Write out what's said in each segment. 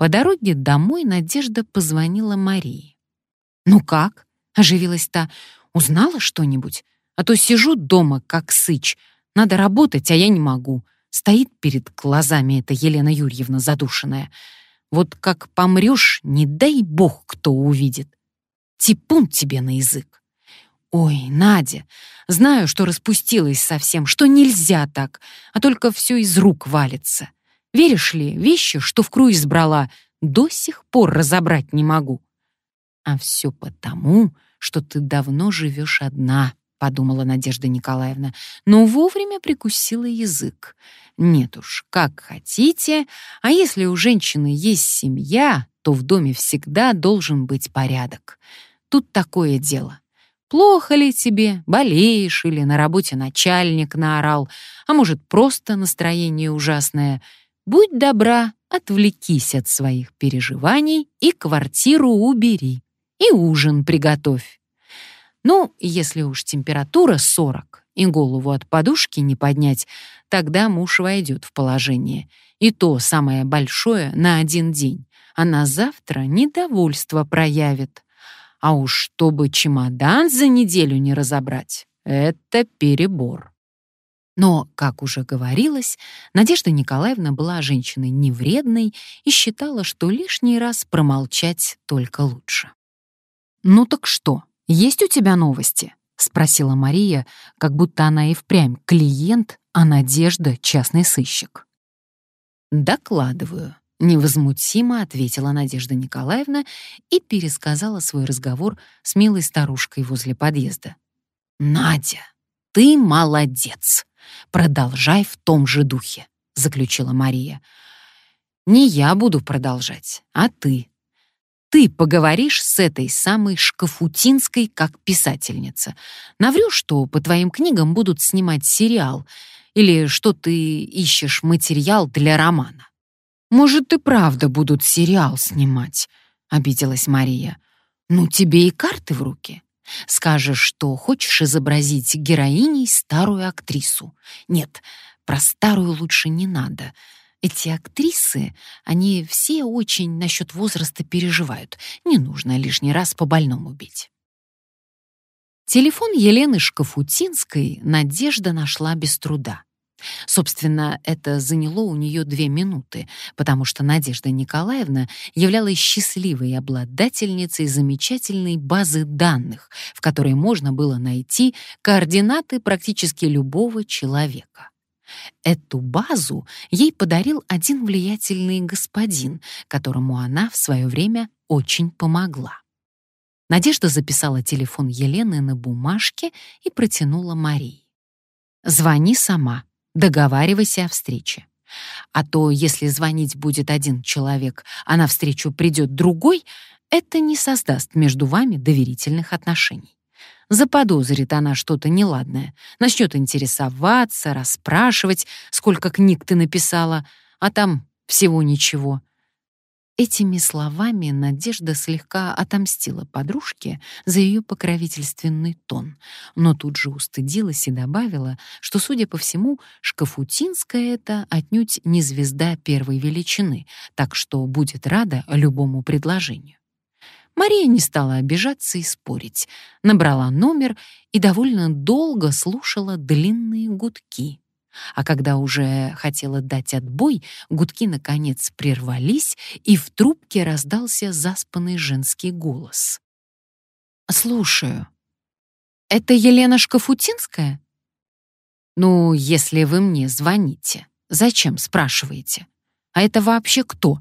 По дороге домой Надежда позвонила Марии. «Ну как?» — оживилась та. «Узнала что-нибудь? А то сижу дома, как сыч. Надо работать, а я не могу. Стоит перед глазами эта Елена Юрьевна задушенная. Вот как помрешь, не дай бог, кто увидит. Типун тебе на язык. Ой, Надя, знаю, что распустилась совсем, что нельзя так, а только все из рук валится. Веришь ли, вещи, что в круиз брала, до сих пор разобрать не могу. А все потому, что ты давно живешь одна, подумала Надежда Николаевна, но вовремя прикусила язык. Нет уж, как хотите, а если у женщины есть семья, то в доме всегда должен быть порядок. Тут такое дело. Плохо ли тебе, болеешь или на работе начальник наорал, а может, просто настроение ужасное. Будь добра, отвлекись от своих переживаний и квартиру убери, и ужин приготовь. Ну, если уж температура 40 и голову от подушки не поднять, тогда муж войдет в положение. И то самое большое на один день, а на завтра недовольство проявит. А уж чтобы чемодан за неделю не разобрать, это перебор. Но, как уже говорилось, Надежда Николаевна была женщиной невредной и считала, что лишний раз промолчать только лучше. «Ну так что?» «Есть у тебя новости?» — спросила Мария, как будто она и впрямь клиент, а Надежда — частный сыщик. «Докладываю», — невозмутимо ответила Надежда Николаевна и пересказала свой разговор с милой старушкой возле подъезда. «Надя, ты молодец! Продолжай в том же духе», — заключила Мария. «Не я буду продолжать, а ты», ты поговоришь с этой самой Шкафутинской как писательница. Наврёшь, что по твоим книгам будут снимать сериал или что ты ищешь материал для романа. Может, и правда будут сериал снимать, обиделась Мария. Ну, тебе и карты в руки. Скажешь, что хочешь изобразить героиней старую актрису. Нет, про старую лучше не надо. Эти актрисы, они все очень насчет возраста переживают. Не нужно лишний раз по больному бить. Телефон Елены Шкафутинской Надежда нашла без труда. Собственно, это заняло у нее две минуты, потому что Надежда Николаевна являлась счастливой обладательницей замечательной базы данных, в которой можно было найти координаты практически любого человека. Эту базу ей подарил один влиятельный господин, которому она в свое время очень помогла. Надежда записала телефон Елены на бумажке и протянула Марии. «Звони сама, договаривайся о встрече. А то, если звонить будет один человек, а на встречу придет другой, это не создаст между вами доверительных отношений. Заподозрит она что-то неладное, начнет интересоваться, расспрашивать, сколько книг ты написала, а там всего ничего. Этими словами Надежда слегка отомстила подружке за ее покровительственный тон, но тут же устыдилась и добавила, что, судя по всему, Шкафутинская — это отнюдь не звезда первой величины, так что будет рада любому предложению. Мария не стала обижаться и спорить, набрала номер и довольно долго слушала длинные гудки. А когда уже хотела дать отбой, гудки наконец прервались, и в трубке раздался заспанный женский голос. «Слушаю. Это Елена Шкафутинская?» «Ну, если вы мне звоните, зачем спрашиваете? А это вообще кто?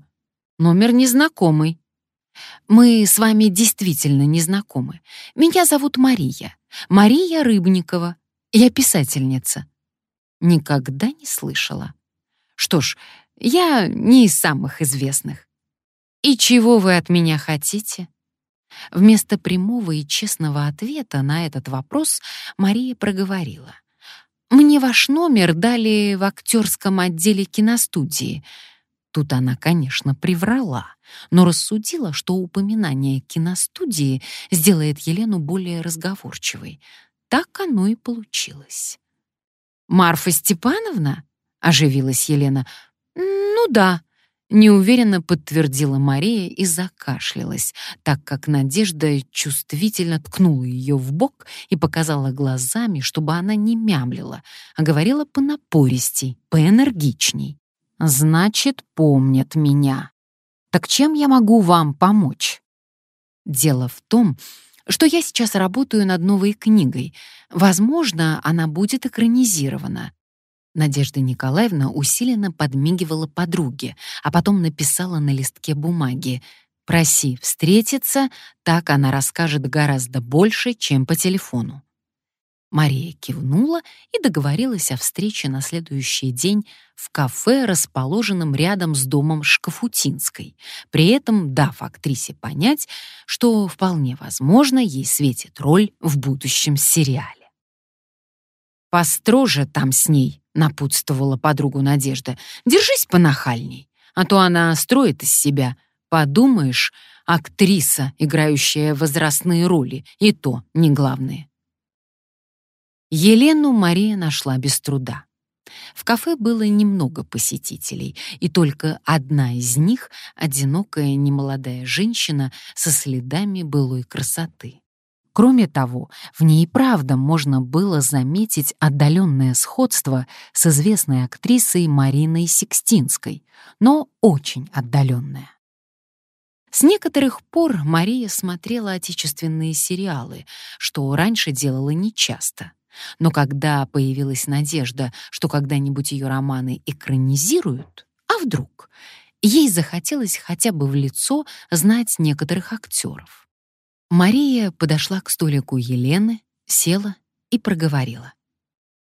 Номер незнакомый». Мы с вами действительно не знакомы. Меня зовут Мария. Мария Рыбникова. Я писательница. Никогда не слышала. Что ж, я не из самых известных. И чего вы от меня хотите? Вместо прямого и честного ответа на этот вопрос Мария проговорила. «Мне ваш номер дали в актерском отделе киностудии. Тут она, конечно, приврала, но рассудила, что упоминание киностудии сделает Елену более разговорчивой. Так оно и получилось. «Марфа Степановна?» — оживилась Елена. «Ну да, Неуверенно подтвердила Мария и закашлялась, так как Надежда чувствительно ткнула ее в бок и показала глазами, чтобы она не мямлила, а говорила понапористей, поэнергичней. «Значит, помнят меня. Так чем я могу вам помочь?» Дело в том, что я сейчас работаю над новой книгой. Возможно, она будет экранизирована. Надежда Николаевна усиленно подмигивала подруге, а потом написала на листке бумаги «Проси встретиться, так она расскажет гораздо больше, чем по телефону». Мария кивнула и договорилась о встрече на следующий день в кафе, расположенном рядом с домом Шкафутинской, при этом дав актрисе понять, что вполне возможно ей светит роль в будущем сериале. «Построже там с ней», — напутствовала подругу Надежда. «Держись понахальней, а то она строит из себя. Подумаешь, актриса, играющая возрастные роли, и то не главное». Елену Мария нашла без труда. В кафе было немного посетителей, и только одна из них — одинокая немолодая женщина со следами былой красоты. Кроме того, в ней правда можно было заметить отдаленное сходство с известной актрисой Мариной Сикстинской, но очень отдаленное. С некоторых пор Мария смотрела отечественные сериалы, что раньше делала нечасто. Но когда появилась надежда, что когда-нибудь ее романы экранизируют, а вдруг, ей захотелось хотя бы в лицо знать некоторых актеров. Мария подошла к столику Елены, села и проговорила.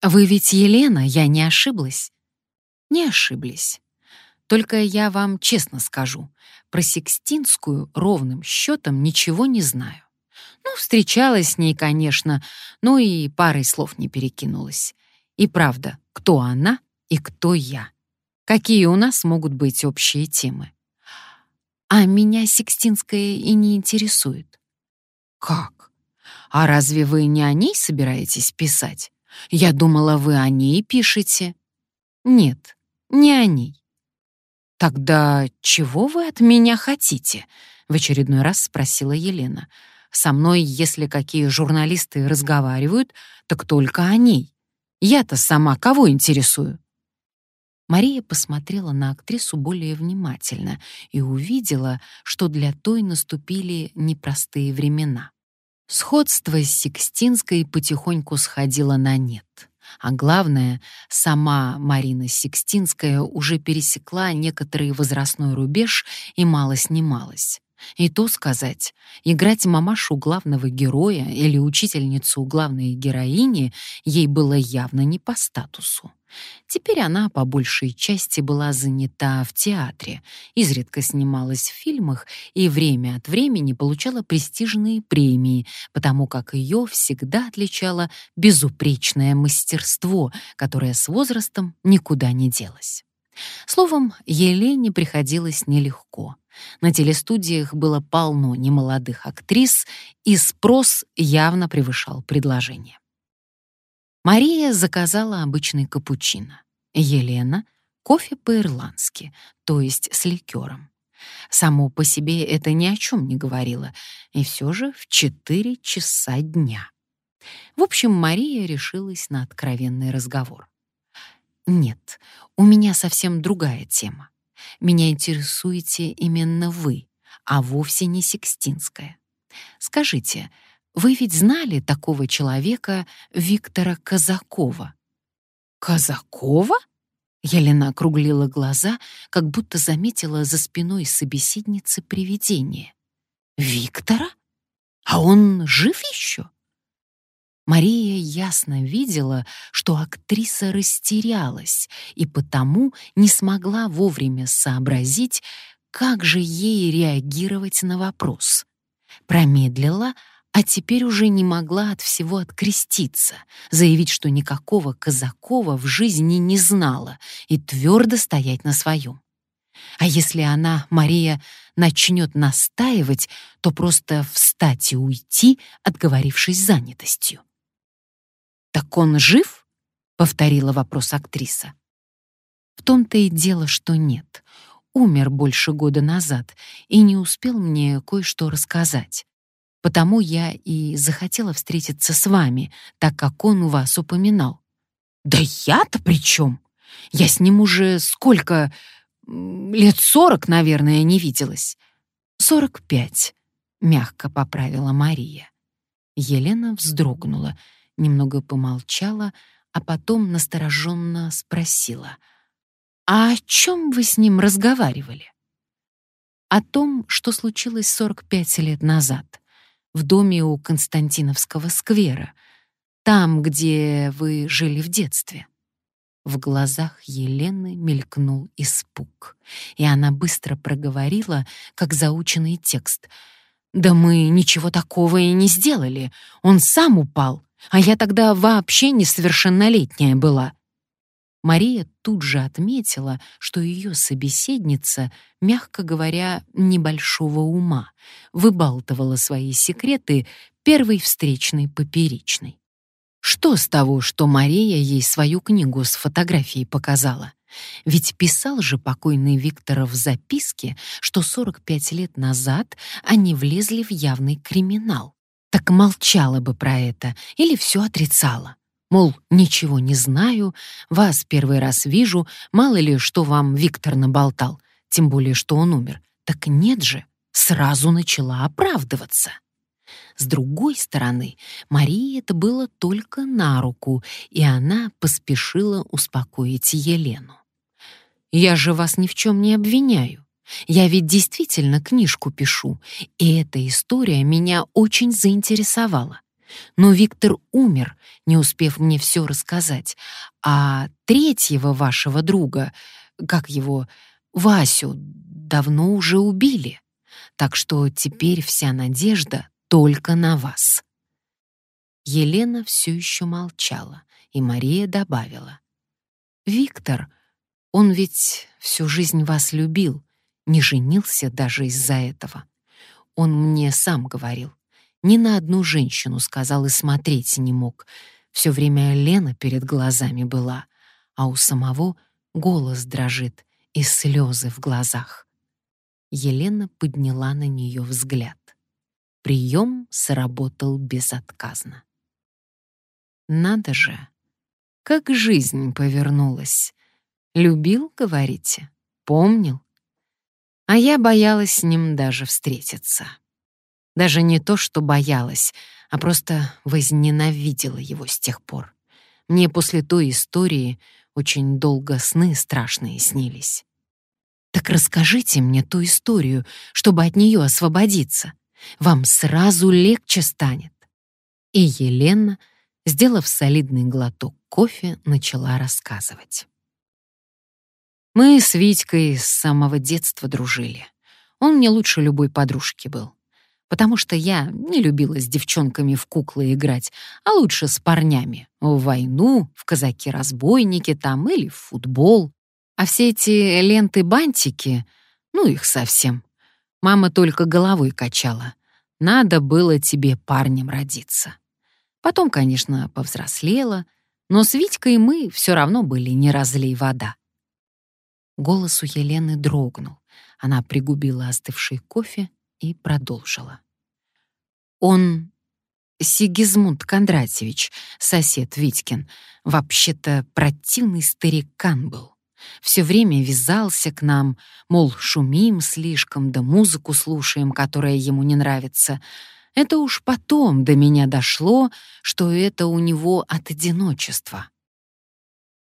«Вы ведь Елена, я не ошиблась?» «Не ошиблись. Только я вам честно скажу, про Сикстинскую ровным счетом ничего не знаю. Ну, встречалась с ней, конечно, но и парой слов не перекинулась. И правда, кто она и кто я? Какие у нас могут быть общие темы? А меня Сикстинская и не интересует. «Как? А разве вы не о ней собираетесь писать? Я думала, вы о ней пишете». «Нет, не о ней». «Тогда чего вы от меня хотите?» — в очередной раз спросила Елена. «Со мной, если какие журналисты разговаривают, так только о ней. Я-то сама кого интересую?» Мария посмотрела на актрису более внимательно и увидела, что для той наступили непростые времена. Сходство с Сикстинской потихоньку сходило на нет. А главное, сама Марина Сикстинская уже пересекла некоторый возрастной рубеж и мало снималась. И то сказать, играть мамашу главного героя или учительницу главной героини ей было явно не по статусу. Теперь она по большей части была занята в театре, изредка снималась в фильмах и время от времени получала престижные премии, потому как ее всегда отличало безупречное мастерство, которое с возрастом никуда не делось. Словом, Елене приходилось нелегко. На телестудиях было полно немолодых актрис, и спрос явно превышал предложение. Мария заказала обычный капучино. Елена — кофе по-ирландски, то есть с ликером. Само по себе это ни о чем не говорило, и все же в четыре часа дня. В общем, Мария решилась на откровенный разговор. «Нет, у меня совсем другая тема. Меня интересуете именно вы, а вовсе не Сикстинская. Скажите, — вы ведь знали такого человека Виктора Казакова? Казакова? Елена округлила глаза, как будто заметила за спиной собеседницы привидение. Виктора? А он жив еще? Мария ясно видела, что актриса растерялась и потому не смогла вовремя сообразить, как же ей реагировать на вопрос. Промедлила, а теперь уже не могла от всего откреститься, заявить, что никакого Казакова в жизни не знала и твердо стоять на своем. А если она, Мария, начнет настаивать, то просто встать и уйти, отговорившись занятостью. «Так он жив?» — повторила вопрос актриса. В том-то и дело, что нет. умер больше года назад и не успел мне кое-что рассказать. Потому я и захотела встретиться с вами, так как он у вас упоминал. Да я-то при чем? Я с ним уже сколько... Лет сорок, наверное, не виделась. Сорок пять, мягко поправила Мария. Елена вздрогнула, немного помолчала, а потом настороженно спросила. «А о чем вы с ним разговаривали?» «О том, что случилось 45 лет назад, в доме у Константиновского сквера, там, где вы жили в детстве». В глазах Елены мелькнул испуг, и она быстро проговорила, как заученный текст. «Да мы ничего такого и не сделали. Он сам упал, а я тогда вообще несовершеннолетняя была». Мария тут же отметила, что ее собеседница, мягко говоря, небольшого ума, выбалтывала свои секреты первой встречной поперечной. Что с того, что Мария ей свою книгу с фотографией показала? Ведь писал же покойный Викторов в записке, что 45 лет назад они влезли в явный криминал. Так молчала бы про это или все отрицала. Мол, ничего не знаю, вас первый раз вижу, мало ли, что вам Виктор наболтал, тем более, что он умер. Так нет же, сразу начала оправдываться. С другой стороны, Марии это было только на руку, и она поспешила успокоить Елену. «Я же вас ни в чем не обвиняю. Я ведь действительно книжку пишу, и эта история меня очень заинтересовала. Но Виктор умер, не успев мне все рассказать, а третьего вашего друга, как его, Васю, давно уже убили. Так что теперь вся надежда только на вас». Елена все еще молчала, и Мария добавила. «Виктор, он ведь всю жизнь вас любил, не женился даже из-за этого. Он мне сам говорил. Ни на одну женщину, сказал, и смотреть не мог. Все время Лена перед глазами была, а у самого голос дрожит и слезы в глазах. Елена подняла на нее взгляд. Прием сработал безотказно. Надо же, как жизнь повернулась. Любил, говорите? Помнил? А я боялась с ним даже встретиться. Даже не то, что боялась, а просто возненавидела его с тех пор. Мне после той истории очень долго сны страшные снились. Так расскажите мне ту историю, чтобы от нее освободиться вам сразу легче станет. И Елена, сделав солидный глоток кофе, начала рассказывать. Мы с Витькой с самого детства дружили. Он мне лучше любой подружки был. Потому что я не любила с девчонками в куклы играть, а лучше с парнями. В войну, в казаки-разбойники там или в футбол. А все эти ленты-бантики, ну их совсем. Мама только головой качала. Надо было тебе парнем родиться. Потом, конечно, повзрослела, но с Витькой мы все равно были не разлей вода. Голос у Елены дрогнул. Она пригубила остывший кофе и продолжила. Он Сигизмунд Кондратьевич, сосед Витькин, вообще-то противный старикан был. Все время вязался к нам, мол, шумим слишком, да музыку слушаем, которая ему не нравится. Это уж потом до меня дошло, что это у него от одиночества.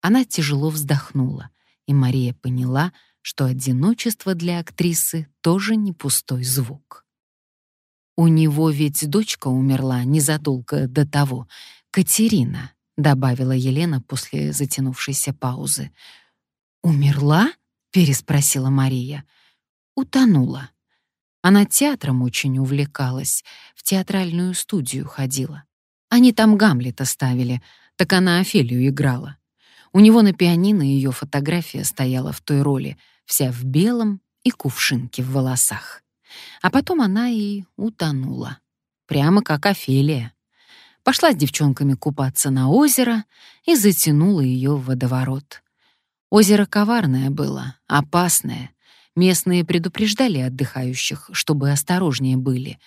Она тяжело вздохнула, и Мария поняла, что одиночество для актрисы тоже не пустой звук. У него ведь дочка умерла незадолго до того, Катерина, добавила Елена после затянувшейся паузы. «Умерла?» — переспросила Мария. «Утонула. Она театром очень увлекалась, в театральную студию ходила. Они там Гамлета ставили, так она Офелию играла. У него на пианино ее фотография стояла в той роли, вся в белом и кувшинки в волосах. А потом она и утонула. Прямо как Офелия. Пошла с девчонками купаться на озеро и затянула ее в водоворот. Озеро коварное было, опасное. Местные предупреждали отдыхающих, чтобы осторожнее были.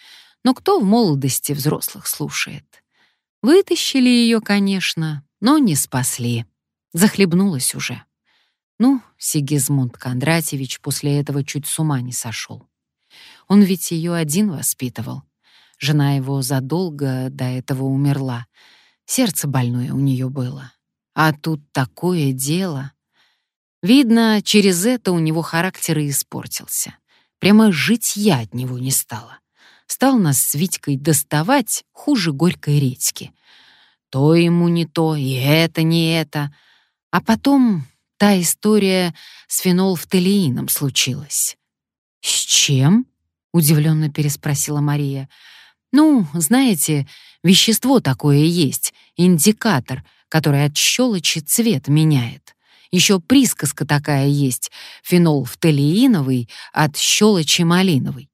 Но кто в молодости взрослых слушает? Вытащили ее, конечно, но не спасли. Захлебнулась уже. Ну, Сигизмунд Кондратьевич после этого чуть с ума не сошел. Он ведь ее один воспитывал. Жена его задолго до этого умерла. Сердце больное у нее было. А тут такое дело. Видно, через это у него характер и испортился. Прямо жить я от него не стала. Стал нас с Витькой доставать хуже горькой редьки. То ему не то, и это не это. А потом та история с фенолфталиином случилась. «С чем?» — удивленно переспросила Мария. «Ну, знаете, вещество такое есть, индикатор, который от щелочи цвет меняет. Еще присказка такая есть — фенолфталииновый от щелочи малиновой.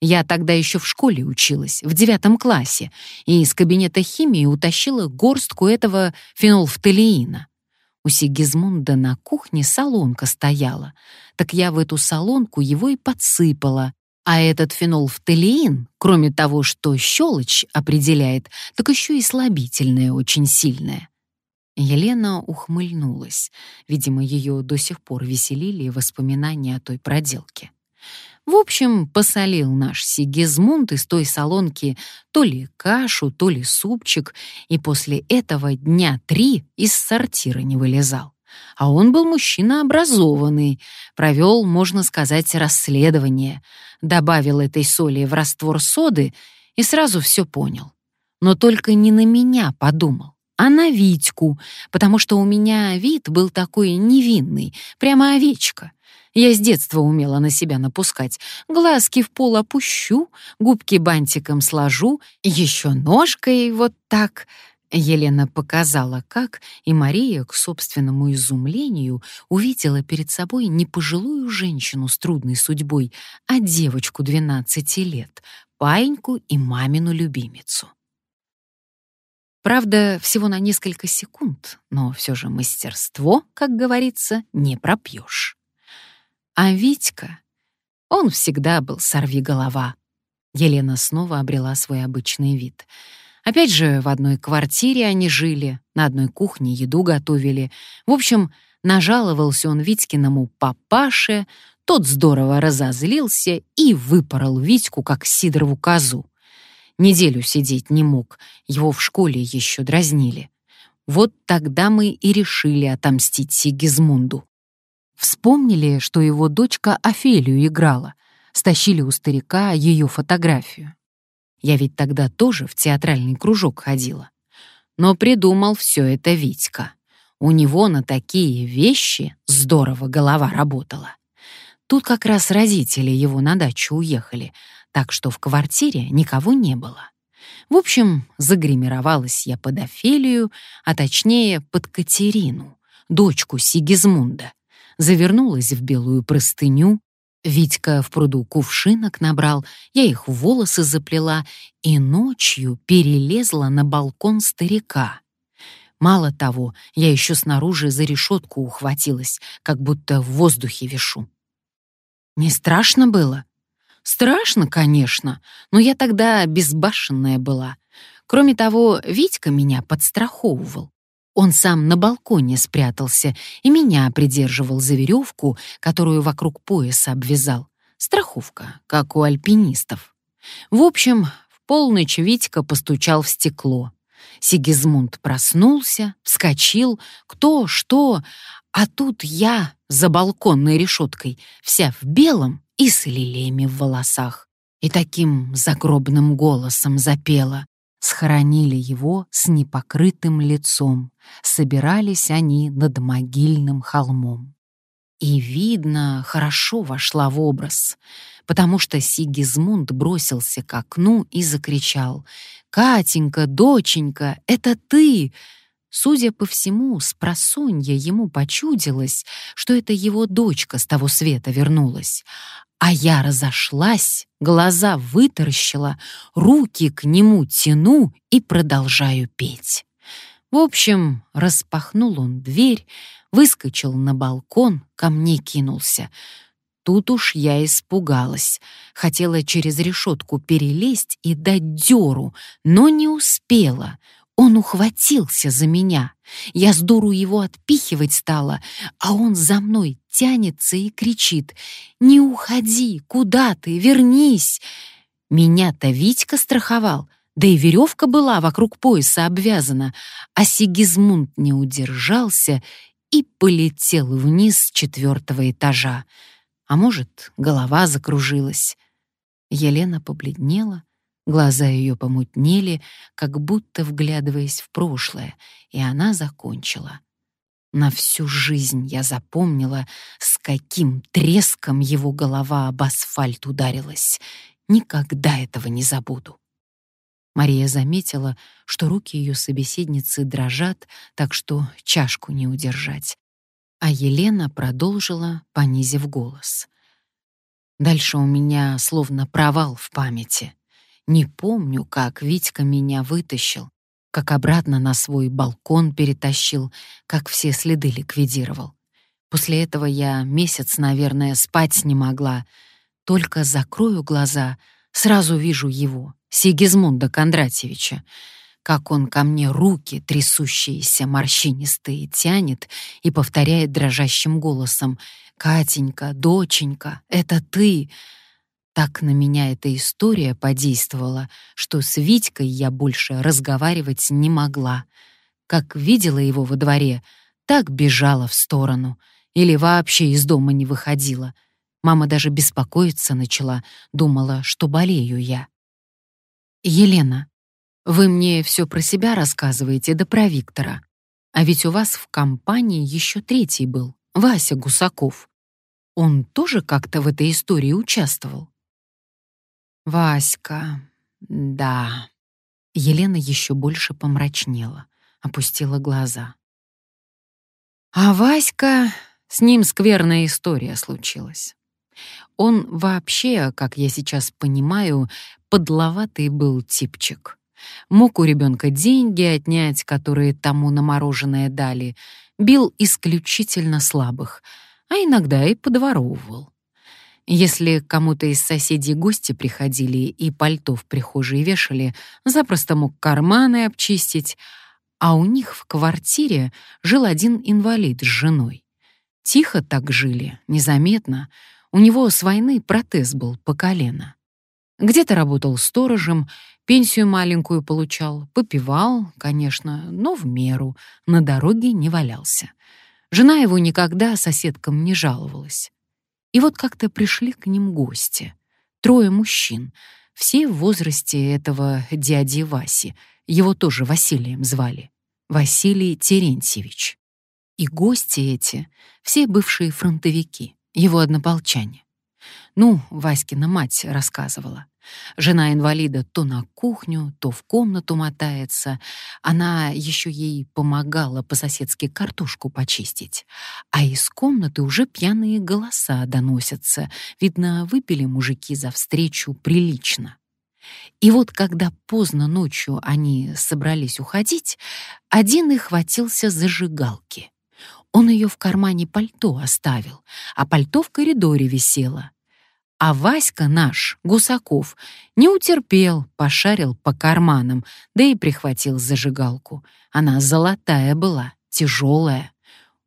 Я тогда еще в школе училась, в девятом классе, и из кабинета химии утащила горстку этого фенолфталиина. У Сигизмунда на кухне солонка стояла, так я в эту солонку его и подсыпала. А этот фенолфталиин, кроме того, что щелочь определяет, так еще и слабительное очень сильное. Елена ухмыльнулась. Видимо, ее до сих пор веселили воспоминания о той проделке. В общем, посолил наш Сигизмунд из той солонки то ли кашу, то ли супчик, и после этого дня три из сортира не вылезал. А он был мужчина образованный, провел, можно сказать, расследование, добавил этой соли в раствор соды и сразу все понял. Но только не на меня подумал а на Витьку, потому что у меня вид был такой невинный, прямо овечка. Я с детства умела на себя напускать. Глазки в пол опущу, губки бантиком сложу, еще ножкой вот так. Елена показала, как, и Мария, к собственному изумлению, увидела перед собой не пожилую женщину с трудной судьбой, а девочку 12 лет, паиньку и мамину любимицу. Правда, всего на несколько секунд, но все же мастерство, как говорится, не пропьешь. А Витька, он всегда был сорви-голова. Елена снова обрела свой обычный вид. Опять же, в одной квартире они жили, на одной кухне еду готовили. В общем, нажаловался он Витькиному папаше, тот здорово разозлился и выпорол Витьку, как Сидорову козу. Неделю сидеть не мог, его в школе еще дразнили. Вот тогда мы и решили отомстить Сигизмунду. Вспомнили, что его дочка Офелию играла, стащили у старика ее фотографию. Я ведь тогда тоже в театральный кружок ходила. Но придумал все это Витька. У него на такие вещи здорово голова работала. Тут как раз родители его на дачу уехали, так что в квартире никого не было. В общем, загримировалась я под Офелию, а точнее под Катерину, дочку Сигизмунда. Завернулась в белую простыню, Витька в пруду кувшинок набрал, я их в волосы заплела и ночью перелезла на балкон старика. Мало того, я еще снаружи за решетку ухватилась, как будто в воздухе вешу. Не страшно было? Страшно, конечно, но я тогда безбашенная была. Кроме того, Витька меня подстраховывал. Он сам на балконе спрятался и меня придерживал за веревку, которую вокруг пояса обвязал. Страховка, как у альпинистов. В общем, в полночь Витька постучал в стекло. Сигизмунд проснулся, вскочил, кто, что, а тут я за балконной решеткой, вся в белом и с лилиями в волосах. И таким загробным голосом запела. Схоронили его с непокрытым лицом. Собирались они над могильным холмом. И, видно, хорошо вошла в образ, потому что Сигизмунд бросился к окну и закричал «Катенька, доченька, это ты!» Судя по всему, с просонья ему почудилось, что это его дочка с того света вернулась, а я разошлась, глаза вытаращила, руки к нему тяну и продолжаю петь. В общем, распахнул он дверь, выскочил на балкон, ко мне кинулся. тут уж я испугалась. Хотела через решетку перелезть и дать дёру, но не успела. Он ухватился за меня. Я с дуру его отпихивать стала, а он за мной тянется и кричит «Не уходи! Куда ты? Вернись!» Меня-то Витька страховал, да и веревка была вокруг пояса обвязана, а Сигизмунд не удержался и полетел вниз с четвертого этажа. А может, голова закружилась. Елена побледнела, глаза ее помутнели, как будто вглядываясь в прошлое, и она закончила. На всю жизнь я запомнила, с каким треском его голова об асфальт ударилась. Никогда этого не забуду. Мария заметила, что руки ее собеседницы дрожат, так что чашку не удержать. А Елена продолжила, понизив голос. Дальше у меня словно провал в памяти. Не помню, как Витька меня вытащил, как обратно на свой балкон перетащил, как все следы ликвидировал. После этого я месяц, наверное, спать не могла. Только закрою глаза, сразу вижу его, Сигизмунда Кондратьевича, как он ко мне руки трясущиеся, морщинистые, тянет и повторяет дрожащим голосом «Катенька, доченька, это ты!» Так на меня эта история подействовала, что с Витькой я больше разговаривать не могла. Как видела его во дворе, так бежала в сторону или вообще из дома не выходила. Мама даже беспокоиться начала, думала, что болею я. «Елена, вы мне все про себя рассказываете, да про Виктора. А ведь у вас в компании еще третий был, Вася Гусаков. Он тоже как-то в этой истории участвовал?» «Васька, да». Елена еще больше помрачнела, опустила глаза. «А Васька, с ним скверная история случилась. Он вообще, как я сейчас понимаю, подловатый был типчик. Мог у ребенка деньги отнять, которые тому на мороженое дали, бил исключительно слабых, а иногда и подворовывал. Если кому-то из соседей гости приходили и пальто в прихожей вешали, запросто мог карманы обчистить, а у них в квартире жил один инвалид с женой. Тихо так жили, незаметно. У него с войны протез был по колено. Где-то работал сторожем, пенсию маленькую получал, попивал, конечно, но в меру, на дороге не валялся. Жена его никогда соседкам не жаловалась. И вот как-то пришли к ним гости. Трое мужчин, все в возрасте этого дяди Васи, его тоже Василием звали, Василий Терентьевич. И гости эти — все бывшие фронтовики, его однополчане. Ну, Васькина мать рассказывала. Жена инвалида то на кухню, то в комнату мотается. Она еще ей помогала по-соседски картошку почистить. А из комнаты уже пьяные голоса доносятся. Видно, выпили мужики за встречу прилично. И вот когда поздно ночью они собрались уходить, один их хватился зажигалки. Он ее в кармане пальто оставил, а пальто в коридоре висело. А Васька наш, Гусаков, не утерпел, пошарил по карманам, да и прихватил зажигалку. Она золотая была, тяжелая.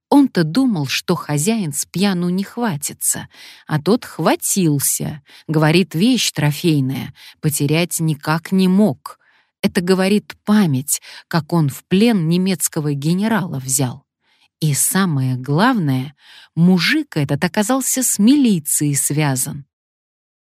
Он-то думал, что хозяин с пьяну не хватится, а тот хватился. Говорит, вещь трофейная, потерять никак не мог. Это говорит память, как он в плен немецкого генерала взял. И самое главное, мужик этот оказался с милицией связан.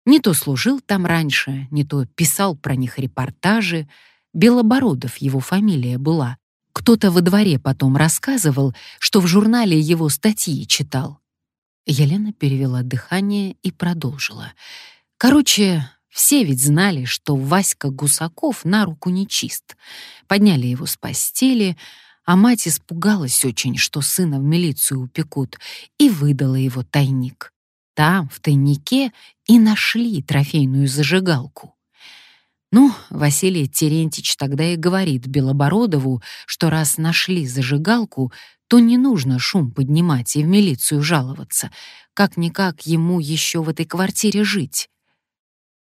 Не то служил там раньше, не то писал про них репортажи. Белобородов его фамилия была. Кто-то во дворе потом рассказывал, что в журнале его статьи читал. Елена перевела дыхание и продолжила. Короче, все ведь знали, что Васька Гусаков на руку нечист. Подняли его с постели, а мать испугалась очень, что сына в милицию упекут, и выдала его тайник. Там, в тайнике, и нашли трофейную зажигалку. Ну, Василий Терентьевич тогда и говорит Белобородову, что раз нашли зажигалку, то не нужно шум поднимать и в милицию жаловаться. как-никак ему еще в этой квартире жить.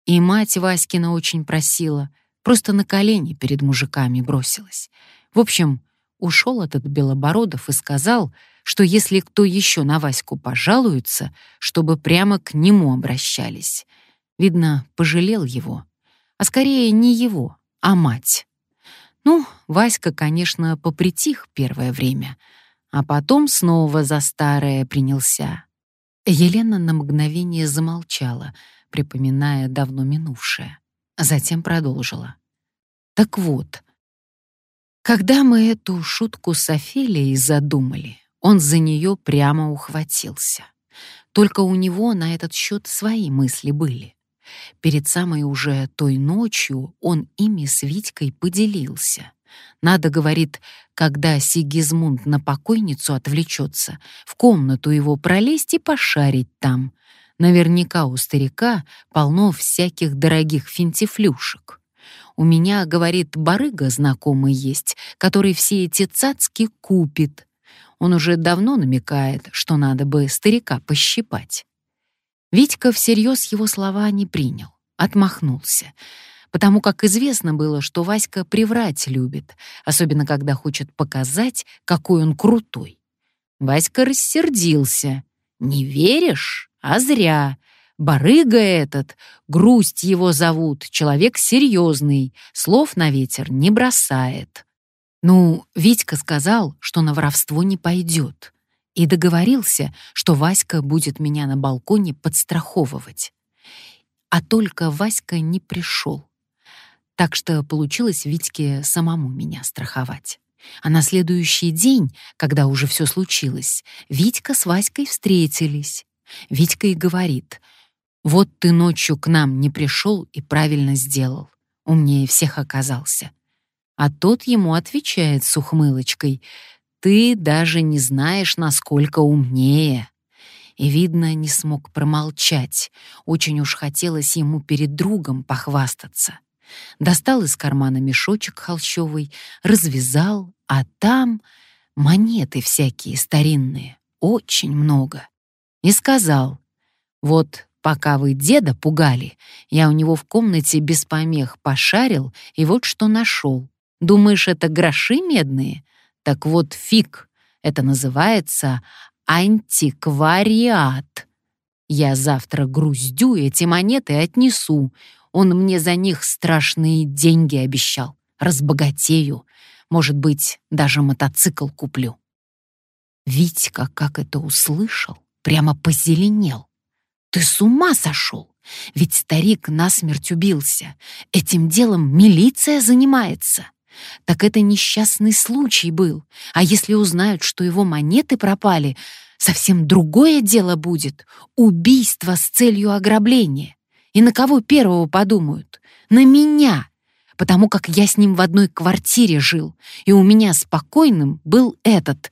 И мать Васькина очень просила, просто на колени перед мужиками бросилась. В общем, ушел этот Белобородов и сказал, что если кто еще на Ваську пожалуется, чтобы прямо к нему обращались. Видно, пожалел его. А скорее не его, а мать. Ну, Васька, конечно, попритих первое время, а потом снова за старое принялся. Елена на мгновение замолчала, припоминая давно минувшее, затем продолжила. Так вот, когда мы эту шутку с Офелией задумали, он за нее прямо ухватился. Только у него на этот счет свои мысли были. Перед самой уже той ночью он ими с Витькой поделился. Надо, говорит, когда Сигизмунд на покойницу отвлечется, в комнату его пролезть и пошарить там. Наверняка у старика полно всяких дорогих финтифлюшек. У меня, говорит, барыга знакомый есть, который все эти цацки купит. Он уже давно намекает, что надо бы старика пощипать. Витька всерьез его слова не принял, отмахнулся, потому как известно было, что Васька приврать любит, особенно когда хочет показать, какой он крутой. Васька рассердился. «Не веришь? А зря. Барыга этот, грусть его зовут, человек серьезный, слов на ветер не бросает». Ну, Витька сказал, что на воровство не пойдет и договорился, что Васька будет меня на балконе подстраховывать. А только Васька не пришел. Так что получилось Витьке самому меня страховать. А на следующий день, когда уже все случилось, Витька с Васькой встретились. Витька и говорит, «Вот ты ночью к нам не пришел и правильно сделал. Умнее всех оказался». А тот ему отвечает с ухмылочкой, ты даже не знаешь, насколько умнее. И, видно, не смог промолчать. Очень уж хотелось ему перед другом похвастаться. Достал из кармана мешочек холщовый, развязал, а там монеты всякие старинные, очень много. И сказал, вот пока вы деда пугали, я у него в комнате без помех пошарил и вот что нашел. Думаешь, это гроши медные? Так вот, фиг, это называется антиквариат. Я завтра груздю эти монеты отнесу. Он мне за них страшные деньги обещал. Разбогатею. Может быть, даже мотоцикл куплю. Витька, как это услышал, прямо позеленел. Ты с ума сошел? Ведь старик насмерть убился. Этим делом милиция занимается. Так это несчастный случай был. А если узнают, что его монеты пропали, совсем другое дело будет. Убийство с целью ограбления. И на кого первого подумают? На меня. Потому как я с ним в одной квартире жил, и у меня спокойным был этот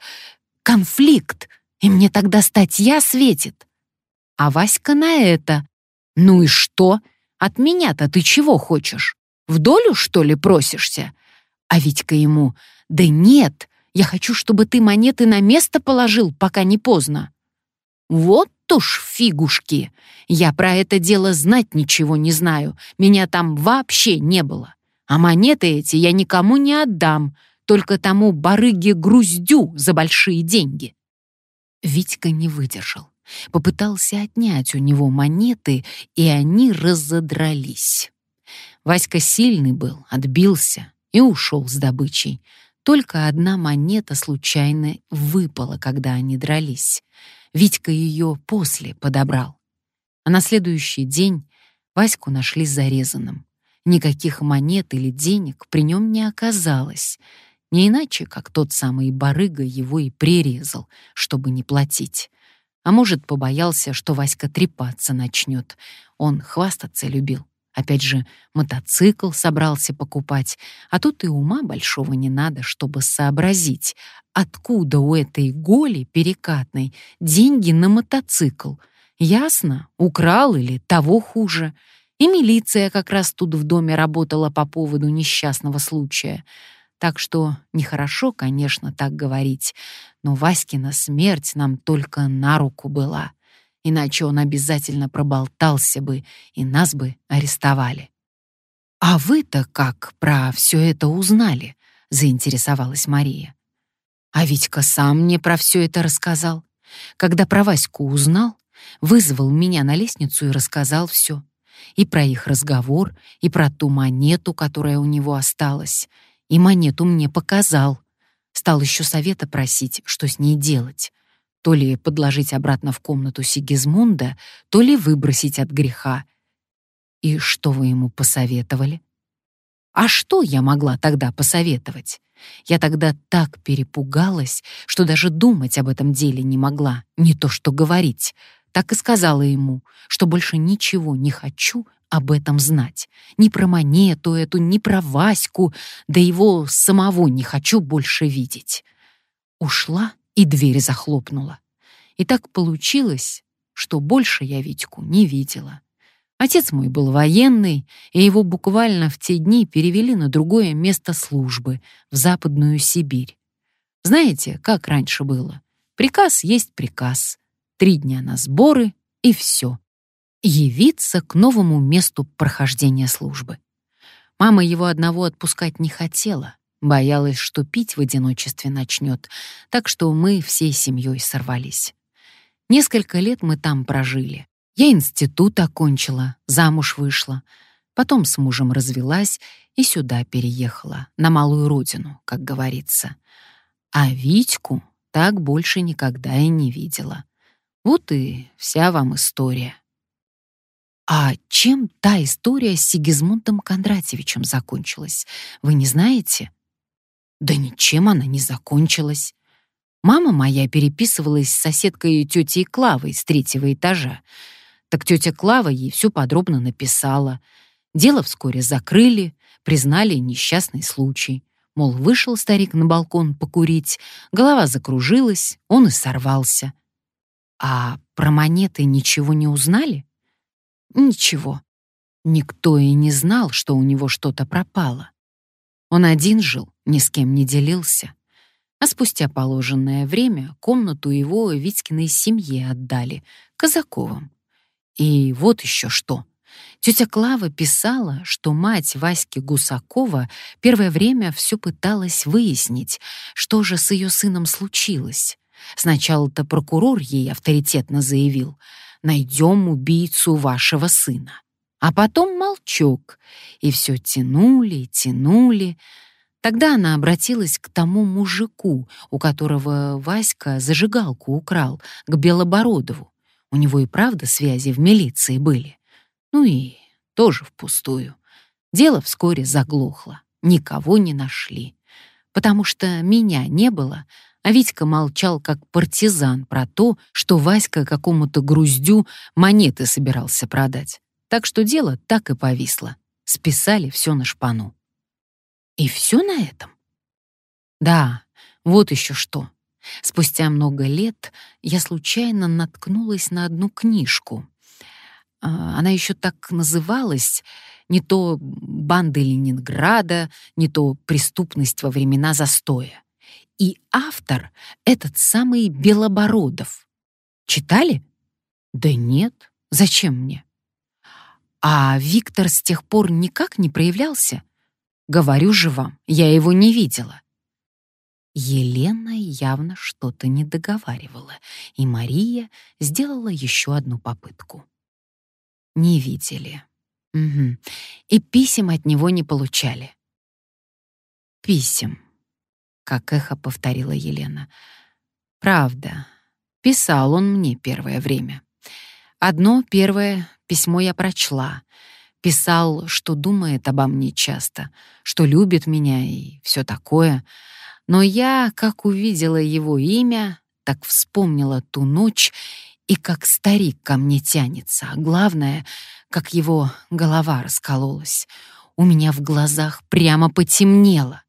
конфликт, и мне тогда статья светит. А Васька на это. Ну и что? От меня-то ты чего хочешь? В долю, что ли, просишься? А Витька ему, «Да нет, я хочу, чтобы ты монеты на место положил, пока не поздно». «Вот уж фигушки! Я про это дело знать ничего не знаю, меня там вообще не было. А монеты эти я никому не отдам, только тому барыге-груздю за большие деньги». Витька не выдержал. Попытался отнять у него монеты, и они разодрались. Васька сильный был, отбился, и ушел с добычей. Только одна монета случайно выпала, когда они дрались. Витька ее после подобрал. А на следующий день Ваську нашли зарезанным. Никаких монет или денег при нем не оказалось. Не иначе, как тот самый барыга его и прирезал, чтобы не платить. А может, побоялся, что Васька трепаться начнет. Он хвастаться любил. Опять же, мотоцикл собрался покупать, а тут и ума большого не надо, чтобы сообразить, откуда у этой голи перекатной деньги на мотоцикл. Ясно, украл или того хуже. И милиция как раз тут в доме работала по поводу несчастного случая. Так что нехорошо, конечно, так говорить, но Васькина смерть нам только на руку была. Иначе он обязательно проболтался бы, и нас бы арестовали. «А вы-то как про все это узнали?» — заинтересовалась Мария. «А Витька сам мне про все это рассказал. Когда про Ваську узнал, вызвал меня на лестницу и рассказал все. И про их разговор, и про ту монету, которая у него осталась. И монету мне показал. Стал еще совета просить, что с ней делать. То ли подложить обратно в комнату Сигизмунда, то ли выбросить от греха. И что вы ему посоветовали? А что я могла тогда посоветовать? Я тогда так перепугалась, что даже думать об этом деле не могла, не то что говорить. Так и сказала ему, что больше ничего не хочу об этом знать. Ни про монету эту, ни про Ваську, да его самого не хочу больше видеть. Ушла и дверь захлопнула. И так получилось, что больше я Витьку не видела. Отец мой был военный, и его буквально в те дни перевели на другое место службы, в Западную Сибирь. Знаете, как раньше было? Приказ есть приказ. Три дня на сборы, и все. Явиться к новому месту прохождения службы. Мама его одного отпускать не хотела, боялась, что пить в одиночестве начнет, так что мы всей семьей сорвались. Несколько лет мы там прожили. Я институт окончила, замуж вышла, потом с мужем развелась и сюда переехала, на малую родину, как говорится. А Витьку так больше никогда и не видела. Вот и вся вам история. А чем та история с Сигизмундом Кондратьевичем закончилась, вы не знаете? Да ничем она не закончилась. Мама моя переписывалась с соседкой тетей Клавой с третьего этажа. Так тетя Клава ей все подробно написала. Дело вскоре закрыли, признали несчастный случай. Мол, вышел старик на балкон покурить, голова закружилась, он и сорвался. А про монеты ничего не узнали? Ничего. Никто и не знал, что у него что-то пропало. Он один жил, ни с кем не делился. А спустя положенное время комнату его Витькиной семье отдали, Казаковым. И вот еще что. Тетя Клава писала, что мать Васьки Гусакова первое время все пыталась выяснить, что же с ее сыном случилось. Сначала-то прокурор ей авторитетно заявил «Найдем убийцу вашего сына». А потом молчок, и все тянули, тянули. Тогда она обратилась к тому мужику, у которого Васька зажигалку украл, к Белобородову. У него и правда связи в милиции были. Ну и тоже впустую. Дело вскоре заглохло. Никого не нашли. Потому что меня не было, а Витька молчал как партизан про то, что Васька какому-то груздю монеты собирался продать. Так что дело так и повисло. Списали все на шпану. И все на этом? Да, вот еще что. Спустя много лет я случайно наткнулась на одну книжку. А, она еще так называлась не то «Банды Ленинграда», не то «Преступность во времена застоя». И автор — этот самый Белобородов. Читали? Да нет. Зачем мне? А Виктор с тех пор никак не проявлялся? Говорю же вам, я его не видела. Елена явно что-то не договаривала, и Мария сделала еще одну попытку. Не видели. Угу. И писем от него не получали. Писем, как эхо повторила Елена. Правда, писал он мне первое время. Одно первое письмо я прочла. Писал, что думает обо мне часто, что любит меня и все такое — но я, как увидела его имя, так вспомнила ту ночь и как старик ко мне тянется, а главное, как его голова раскололась. У меня в глазах прямо потемнело.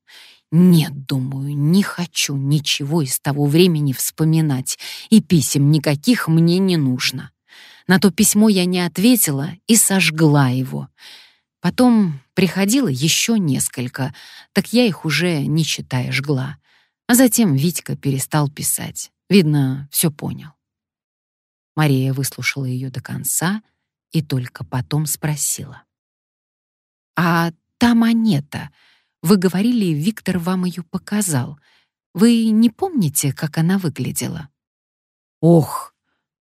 Нет, думаю, не хочу ничего из того времени вспоминать, и писем никаких мне не нужно. На то письмо я не ответила и сожгла его. Потом приходило еще несколько, так я их уже, не читая, жгла. А затем Витька перестал писать. Видно, все понял. Мария выслушала ее до конца и только потом спросила. «А та монета, вы говорили, Виктор вам ее показал. Вы не помните, как она выглядела?» «Ох,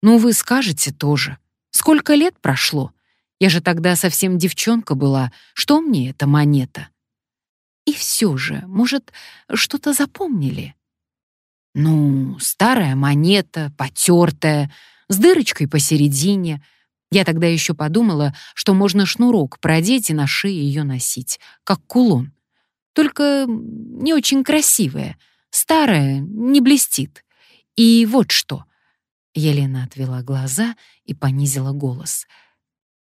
ну вы скажете тоже. Сколько лет прошло? Я же тогда совсем девчонка была. Что мне эта монета?» «И все же, может, что-то запомнили?» «Ну, старая монета, потертая, с дырочкой посередине. Я тогда еще подумала, что можно шнурок продеть и на шее ее носить, как кулон. Только не очень красивая, старая, не блестит. И вот что. Елена отвела глаза и понизила голос.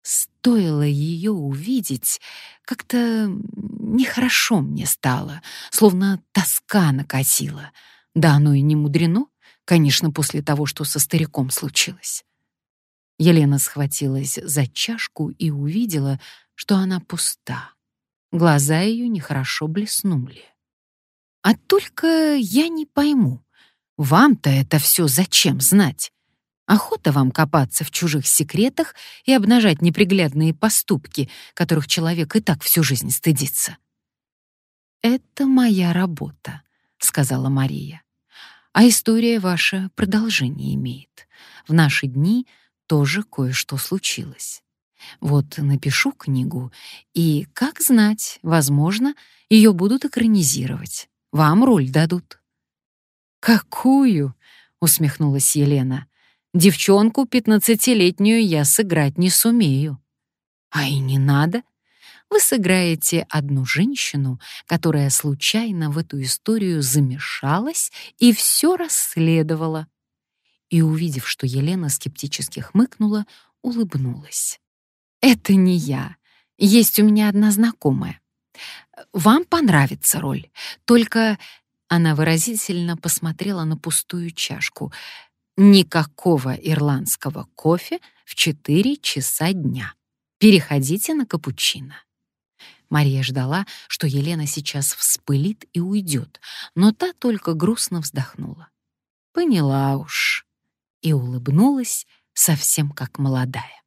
Стоило ее увидеть, как-то нехорошо мне стало, словно тоска накатила. Да оно и не мудрено, конечно, после того, что со стариком случилось. Елена схватилась за чашку и увидела, что она пуста. Глаза ее нехорошо блеснули. «А только я не пойму, вам-то это все зачем знать? Охота вам копаться в чужих секретах и обнажать неприглядные поступки, которых человек и так всю жизнь стыдится». «Это моя работа», — сказала Мария. «А история ваша продолжение имеет. В наши дни тоже кое-что случилось. Вот напишу книгу, и, как знать, возможно, ее будут экранизировать. Вам роль дадут». «Какую?» — усмехнулась Елена. «Девчонку пятнадцатилетнюю я сыграть не сумею». «А и не надо. Вы сыграете одну женщину, которая случайно в эту историю замешалась и все расследовала». И, увидев, что Елена скептически хмыкнула, улыбнулась. Это не я. Есть у меня одна знакомая. Вам понравится роль. Только она выразительно посмотрела на пустую чашку. Никакого ирландского кофе в 4 часа дня. Переходите на капучино. Мария ждала, что Елена сейчас вспылит и уйдет, но та только грустно вздохнула. Поняла уж. И улыбнулась совсем как молодая.